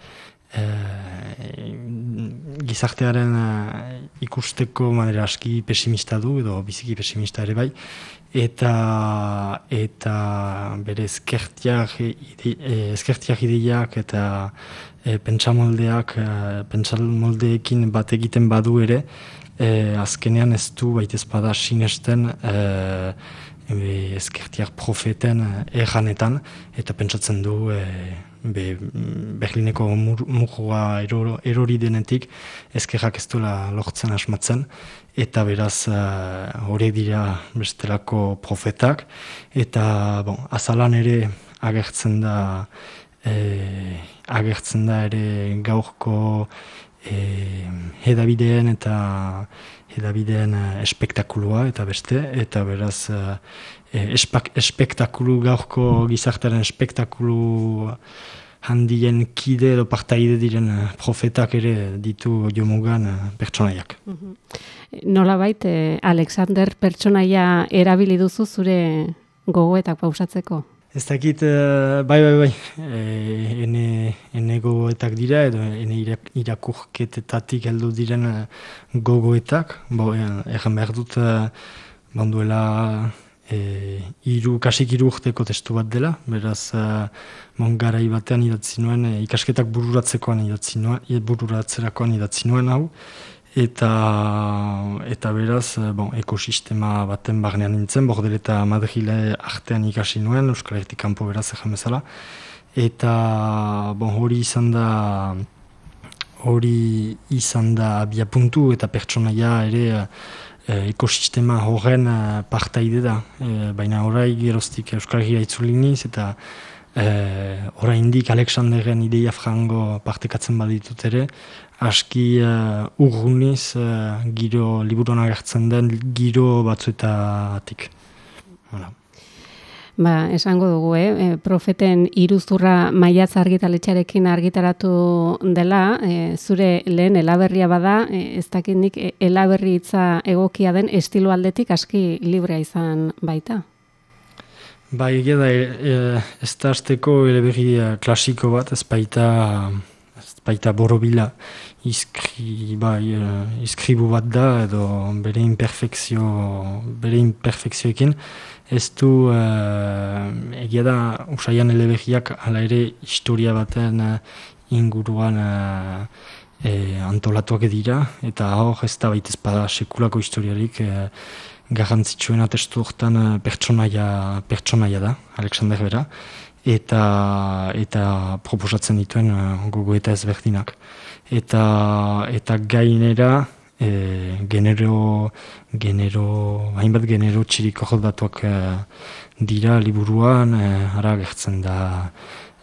e, gizartearen uh, ikusteko manera aski pesimista du edo biziki pesimista ere bai. Eta eta bere eskertiak ide, eskertiak ideiak eta e, pentsamoldeak e, pentsamoldeekin bat egiten badu ere e, azkenean ez du baitez bada sinesten e, ezkertiak profeten erranetan eta pentsatzen du e, be, Berlineko murua eror, erori denetik ezkerrak ez duela lortzen asmatzen eta beraz horiek dira bestelako profetak eta bon, azalan ere agertzen da e, agertzen da ere gaurko e, hedabideen eta hedabideen espektakulua eta beste eta beraz espak, espektakulu gaurko gizartaren espektakulu handien kide edo partaide diren profetak ere ditu jomugan pertsonaiak. Mm Nola bait, Alexander pertsonaia erabili duzu zure gogoetak pausatzeko? Ez dakit, bai, bai, bai, e, ene, gogoetak dira, edo ene irakurketetatik heldu diren gogoetak, bo, egan behar dut, banduela e, iru, kasik iru urteko testu bat dela, beraz, uh, mon garai batean idatzi nuen, e, ikasketak bururatzekoan idatzi nuen, bururatzerakoan idatzi nuen hau, eta, eta beraz, bon, ekosistema baten barnean nintzen, bordel eta Madrile artean ikasi nuen, Euskal Herritik kanpo beraz egan bezala, eta bon, hori izan da, hori izan da abia puntu eta pertsonaia ere e, ekosistema horren partaide da. E, baina orai geroztik Euskal Herria itzuliniz eta e, oraindik Alexanderen ideia frango partekatzen baditut ere, aski uh, urruniz uh, giro liburuan agertzen den giro batzuetatik. Voilà. Ba, esango dugu, eh? e, profeten iruzurra maiatz argitaletxarekin argitaratu dela, e, zure lehen elaberria bada, e, ez e, elaberri hitza egokia den estilo aldetik aski librea izan baita. Ba, egia da, e, e, ez da azteko eleberri klasiko bat, ez baita, ez baita borobila iskri, bai, eh, iskribu bat da, edo bere imperfekzio, bere imperfekzioekin, ez du, eh, egia da, usaian eleberriak hala ere historia baten eh, inguruan eh, eh, antolatuak dira, eta hor ez da baita ezpada sekulako historiarik, eh, garrantzitsuena testu hortan eh, pertsonaia, pertsonaia da, Alexander Bera, eta, eta proposatzen dituen uh, gogo eta ezberdinak. Eta, eta gainera, e, genero, genero, hainbat genero txirik batuak e, dira liburuan, e, ara gertzen da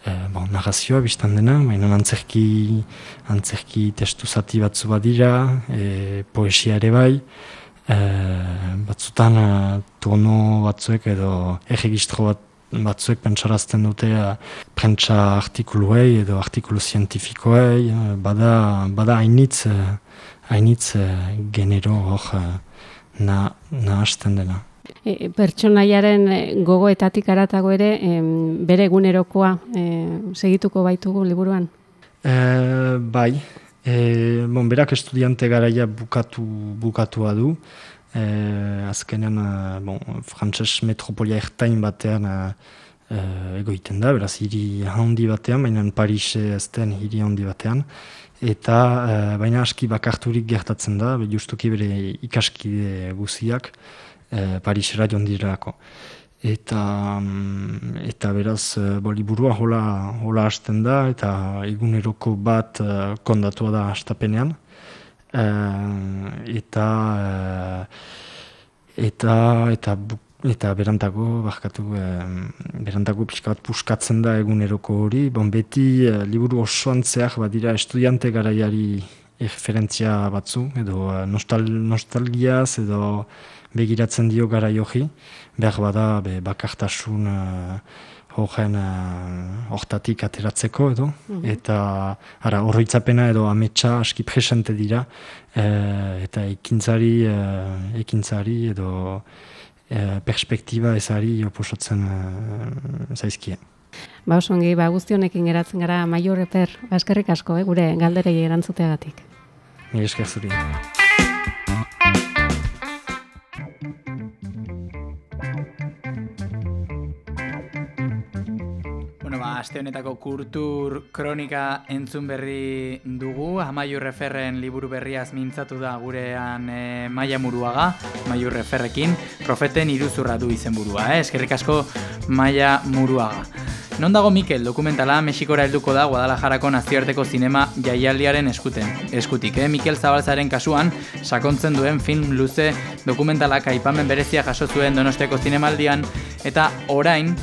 e, bon, narrazioa biztan dena, baina antzerki, antzerki testu zati batzu badira, e, poesia ere bai, e, batzutan e, tono batzuek edo erregistro bat batzuek pentsarazten dute uh, prentsa artikuluei edo artikulu zientifikoei, bada, bada hainitz, uh, hainitz genero hor na, nahasten dena. E, pertsonaiaren e, gogoetatik aratago ere, em, bere egunerokoa e, segituko baitugu liburuan? E, bai, e, bon, berak estudiante garaia bukatu, bukatua du, e, azkenean uh, bon, frantses metropolia ertain batean uh, egoiten da, beraz hiri handi batean, baina Paris ez den hiri handi batean, eta uh, baina aski bakarturik gertatzen da, justuki bere ikaskide guziak uh, Parisera joan direlako. Eta, um, eta beraz, uh, boliburua hola, hola hasten da, eta eguneroko bat uh, kondatua da hastapenean. Uh, eta uh, eta eta eta berantago barkatu uh, berantago pixka bat puskatzen da eguneroko hori bon beti liburu osoan zehar badira estudiante garaiari referentzia batzu edo nostal, nostalgiaz edo begiratzen dio garai hori behar bada be, bakartasun uh, horren uh, hortatik ateratzeko edo, eta ara, horroitzapena edo ametsa aski presente dira, eh, eta ekintzari, eh, ekintzari edo eh, perspektiba ezari oposatzen uh, zaizkie. Ba, osongi, ba, guzti honekin geratzen gara Maior Eper, ba, eskerrik asko, eh, gure galderei erantzuteagatik. Mil esker zuri. Aste honetako kultur kronika entzun berri dugu. Amaiur Referren liburu berriaz mintzatu da gurean e, Maia Muruaga, Amaiur Referrekin, profeten iruzurra du izenburua, eh? Eskerrik asko Maia Muruaga. Non dago Mikel dokumentala Mexikora helduko da Guadalajarako nazioarteko zinema jaialdiaren eskuten. Eskutik, eh? Mikel Zabalzaren kasuan sakontzen duen film luze dokumentalak aipamen berezia jaso zuen Donosteko zinemaldian eta orain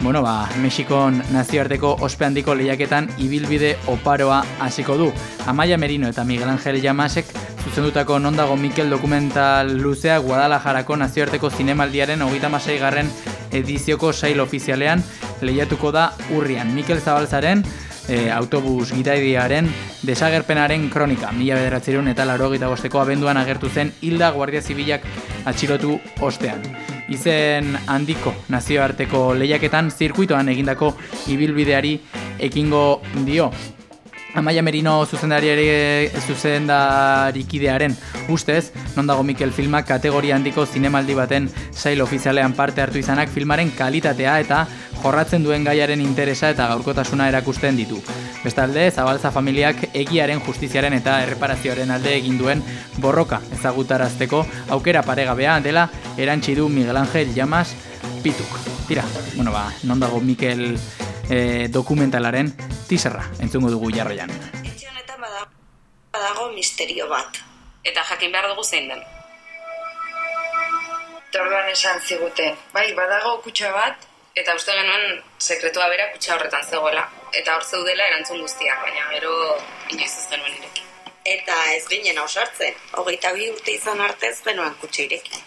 Bueno, ba, Mexikon nazioarteko ospe handiko lehiaketan ibilbide oparoa hasiko du. Amaia Merino eta Miguel Angel Jamasek zuzendutako nondago Mikel dokumental luzea Guadalajarako nazioarteko zinemaldiaren hogeita garren edizioko sail ofizialean lehiatuko da urrian. Mikel Zabalzaren e, autobus gidaidiaren desagerpenaren kronika. Mila bederatzeron eta laro bosteko abenduan agertu zen Hilda Guardia Zibilak atxilotu ostean. Izen handiko nazioarteko lehiaketan zirkuitoan egindako ibilbideari ekingo dio. Amaia Merino zuzendariare zuzendarikidearen ustez, non dago Mikel filmak kategoria handiko zinemaldi baten sail ofizialean parte hartu izanak filmaren kalitatea eta jorratzen duen gaiaren interesa eta gaurkotasuna erakusten ditu. Bestalde, Zabalza familiak egiaren justiziaren eta erreparazioaren alde egin duen borroka ezagutarazteko aukera paregabea dela erantsi du Miguel Angel Llamas Pituk. Tira, bueno ba, non dago Mikel eh, dokumentalaren tiserra entzungo dugu jarraian. Etxe honetan bada- badago misterio bat. Eta jakin behar dugu zein den. Eta orduan esan ziguten, bai, badago kutxa bat, Eta uste genuen sekretua bera kutxa horretan zegoela. Eta hor zeudela erantzun guztiak, baina gero inoiz ez genuen ireki. Eta ez ginen ausartzen. Hogeita bi urte izan arte ez genuen kutxe ireki.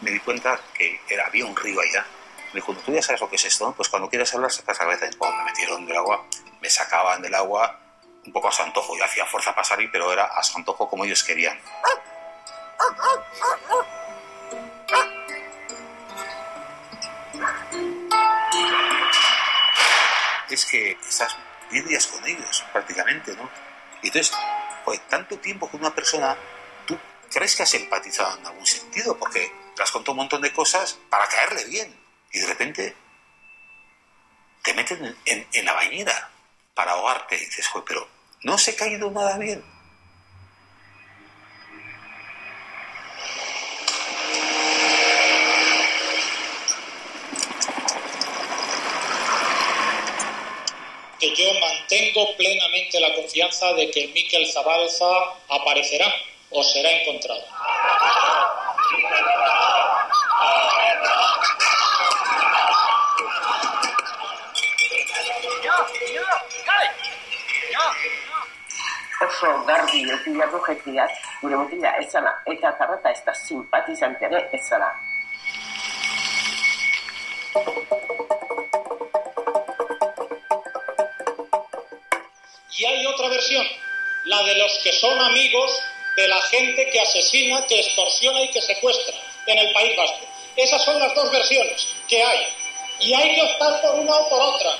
Me di cuenta que era, había un río allá. Me dijo, ¿tú ya sabes lo que es esto? Pues cuando quieras hablar, sacas la cabeza. Y pum, me metieron del agua, me sacaban del agua un poco a su antojo. Yo hacía fuerza para salir, pero era a su antojo como ellos querían. Es que estás 10 días con ellos, prácticamente, ¿no? Y entonces, pues tanto tiempo con una persona, tú crees que has empatizado en algún sentido, porque te has contado un montón de cosas para caerle bien. Y de repente te meten en, en- en la bañera para ahogarte. Y dices, joder, pero no se ha caído nada bien. que yo mantengo plenamente la confianza de que Miquel Zabalza aparecerá o será encontrado. Y hay otra versión, la de los que son amigos de la gente que asesina, que extorsiona y que secuestra en el País Vasco. Esas son las dos versiones que hay. Y hay que optar por una o por otra.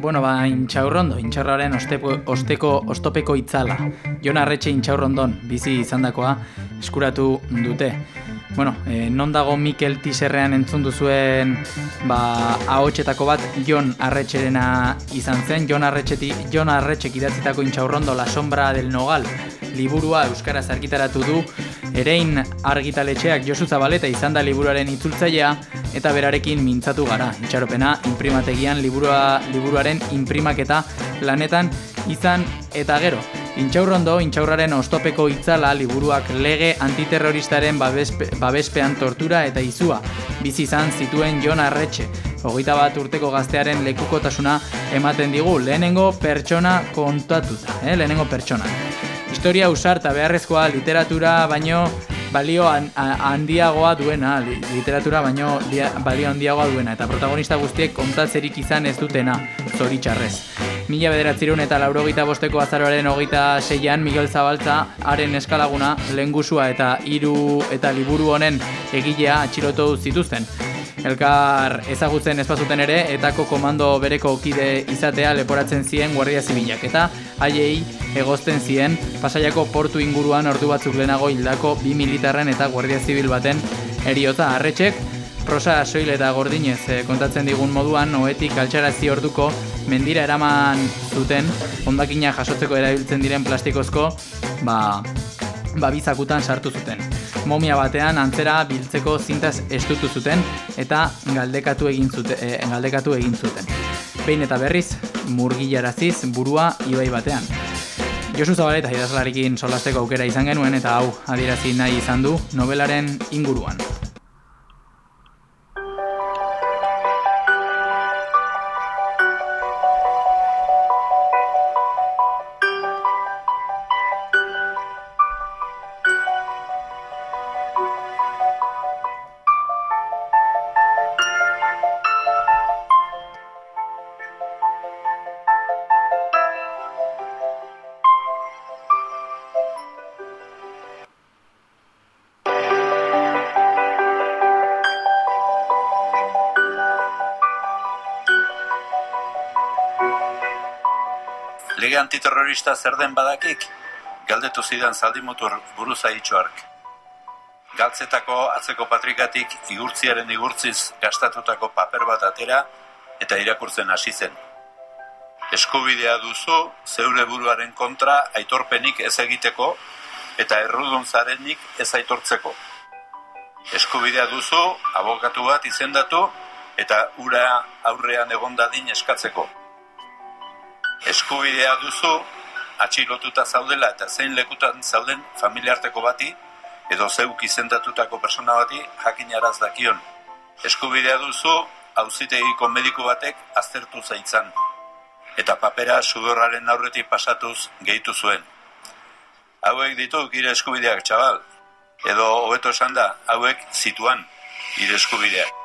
Bueno, ba, intxaurrondo, intxaurraren ostepo, osteko, ostopeko itzala. Jon Arretxe intxaurrondon, bizi izandakoa eskuratu dute. Bueno, eh, non dago Mikel Tiserrean entzun duzuen ba, ahotsetako bat Jon Arretxerena izan zen. Jon, Arretxeti, Jon Arretxek idatzitako intxaurrondo La Sombra del Nogal liburua Euskaraz argitaratu du Erein argitaletxeak Josu Zabaleta izan da liburuaren itzultzailea eta berarekin mintzatu gara. Itxaropena inprimategian liburua, liburuaren inprimaketa lanetan izan eta gero. Intxaurrondo, intxaurraren ostopeko itzala liburuak lege antiterroristaren babespe, babespean tortura eta izua bizi izan zituen Jon Arretxe. Hogeita bat urteko gaztearen lekukotasuna ematen digu lehenengo pertsona kontatuta, eh? lehenengo pertsona. Historia usarta beharrezkoa literatura baino balio handiagoa duena, li- literatura baino balio handiagoa duena, eta protagonista guztiek kontatzerik izan ez dutena, zoritxarrez. Mila bederatzireun eta laurogeita bosteko azaroaren hogeita seian Miguel Zabaltza haren eskalaguna lehengusua eta hiru eta liburu honen egilea atxilotu zituzten. Elkar ezagutzen espazuten ere, etako komando bereko kide izatea leporatzen zien Guardia Zibilak eta haiei egozten zien pasaiako portu inguruan ordu batzuk lehenago hildako bi militarren eta Guardia Zibil baten eriotza arretxek prosa soil eta gordinez eh, kontatzen digun moduan oetik altxarazi orduko mendira eraman zuten hondakina jasotzeko erabiltzen diren plastikozko ba, babizakutan sartu zuten. Momia batean antzera biltzeko zintaz estutu zuten eta galdekatu egin zuten, e, galdekatu egin zuten. Behin eta berriz murgilaraziz burua ibai batean. Josu Zabaleta idazlarekin solasteko aukera izan genuen eta hau adierazi nahi izan du nobelaren inguruan. Antiterrorista zer den badakik, galdetu zidan zaldimutur buruza itxoark. Galtzetako atzeko patrikatik igurtziaren igurtziz gastatutako paper bat atera eta irakurtzen hasi zen. Eskubidea duzu zeure buruaren kontra aitorpenik ez egiteko eta errudun zarenik ez aitortzeko. Eskubidea duzu abokatu bat izendatu eta ura aurrean egon dadin eskatzeko. Eskubidea duzu atxilotuta zaudela eta zein lekutan zauden familiarteko bati edo zeuk izendatutako persona bati jakinaraz dakion. Eskubidea duzu auzitegiko mediku batek aztertu zaitzan eta papera sudorraren aurretik pasatuz gehitu zuen. Hauek ditu gire eskubideak, txabal. Edo, hobeto esan da, hauek zituan gire eskubideak.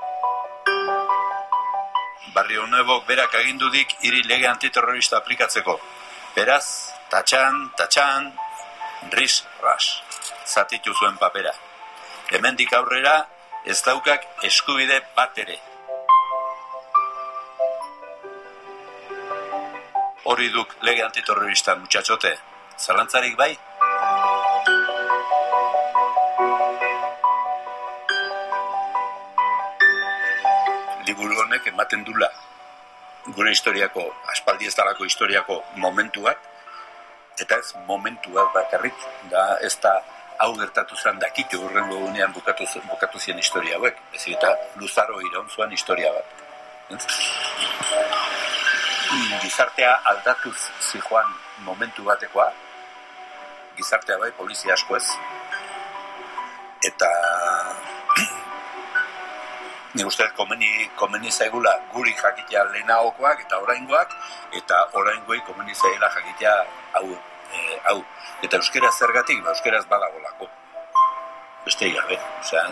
Barrio Nuevok berak agindudik hiri lege antiterrorista aplikatzeko. Beraz, tatxan, tatxan, ris, ras, zatitu zuen papera. Hemendik aurrera, ez daukak eskubide bat ere. Hori duk lege antiterrorista, mutsatxote. Zalantzarik bai? Liburu honek ematen dula gure historiako, aspaldi ez dalako historiako momentu bat, eta ez momentu bat bakarrik, da ez da hau gertatu zen dakitu urrengo gunean bukatu, bukatu zien historia hauek, ez eta luzaro iraun zuen historia bat. Gizartea aldatuz zijoan momentu batekoa, gizartea bai, polizia asko ez, eta Ni uste komeni, komeni zaigula guri jakitea lehenagokoak eta oraingoak, eta oraingoi komeni zaigula jakitea hau, e, hau. Eta euskera zergatik, ba, euskeraz badagolako. Beste gabe, osea,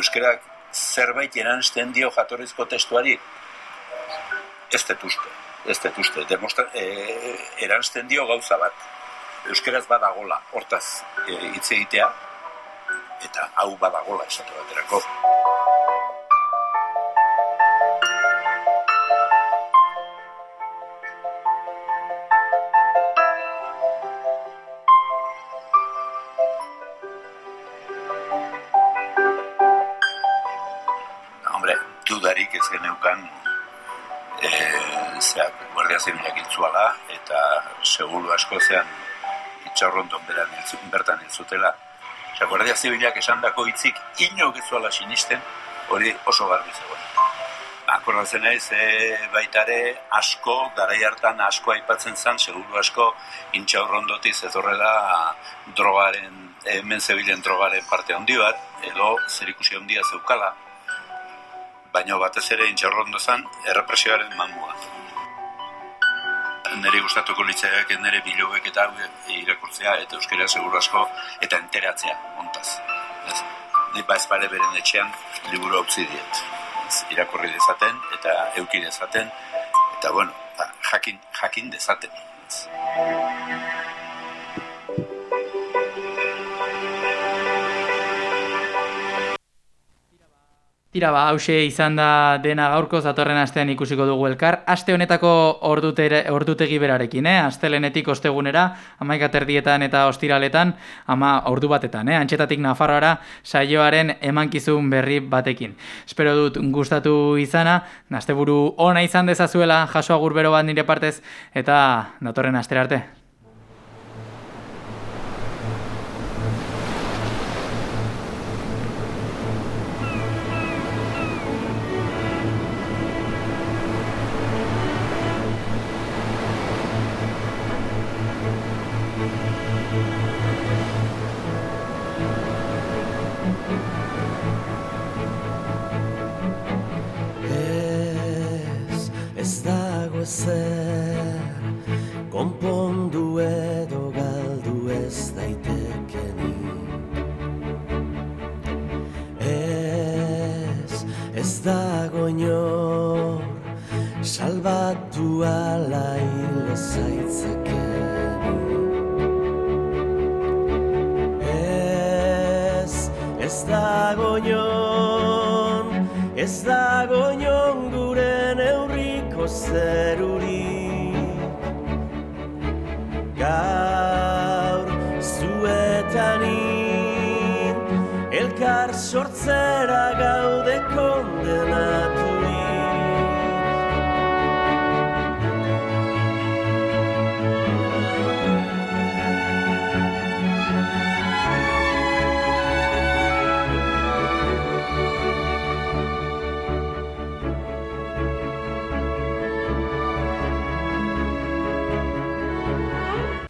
euskerak zerbait eransten dio jatorrizko testuari, ez dut ez dut. Demostra, e, eransten dio gauza bat. Euskeraz badagola, hortaz e, hitz egitea, eta hau badagola esatu baterako. Geneukan e, zeak, guardia zibilak hiltzuala, eta seguru asko zean itxaurrondon beran bertan hiltzutela. Osea, guardia zibilak esandako hitzik inok ez zuala sinisten, hori oso garbi zegoen. Akordatzen naiz, e, baitare asko, garai hartan asko aipatzen zen, seguru asko, intxaurrondotik zetorrela drogaren, hemen zebilen drogaren parte handi bat, edo zerikusi handia zeukala, baina batez ere intxaurrondo zen errepresioaren mamua. Nere gustatuko litzaiak nere bilobek eta irakurtzea eta euskera seguru asko eta enteratzea, montaz. Ez, ni ba ez pare beren etxean liburu utzi diet. Ez, irakurri dezaten eta euki dezaten eta bueno, ba, jakin, jakin dezaten. Ez. Tira ba, hause izan da dena gaurko zatorren astean ikusiko dugu elkar. Aste honetako ordutere, ordutegi berarekin, eh? Astelenetik ostegunera, amaika terdietan eta ostiraletan, ama ordu batetan, eh? Antxetatik Nafarroara saioaren emankizun berri batekin. Espero dut gustatu izana, asteburu ona izan dezazuela, jaso agur bero bat nire partez, eta datorren astera arte.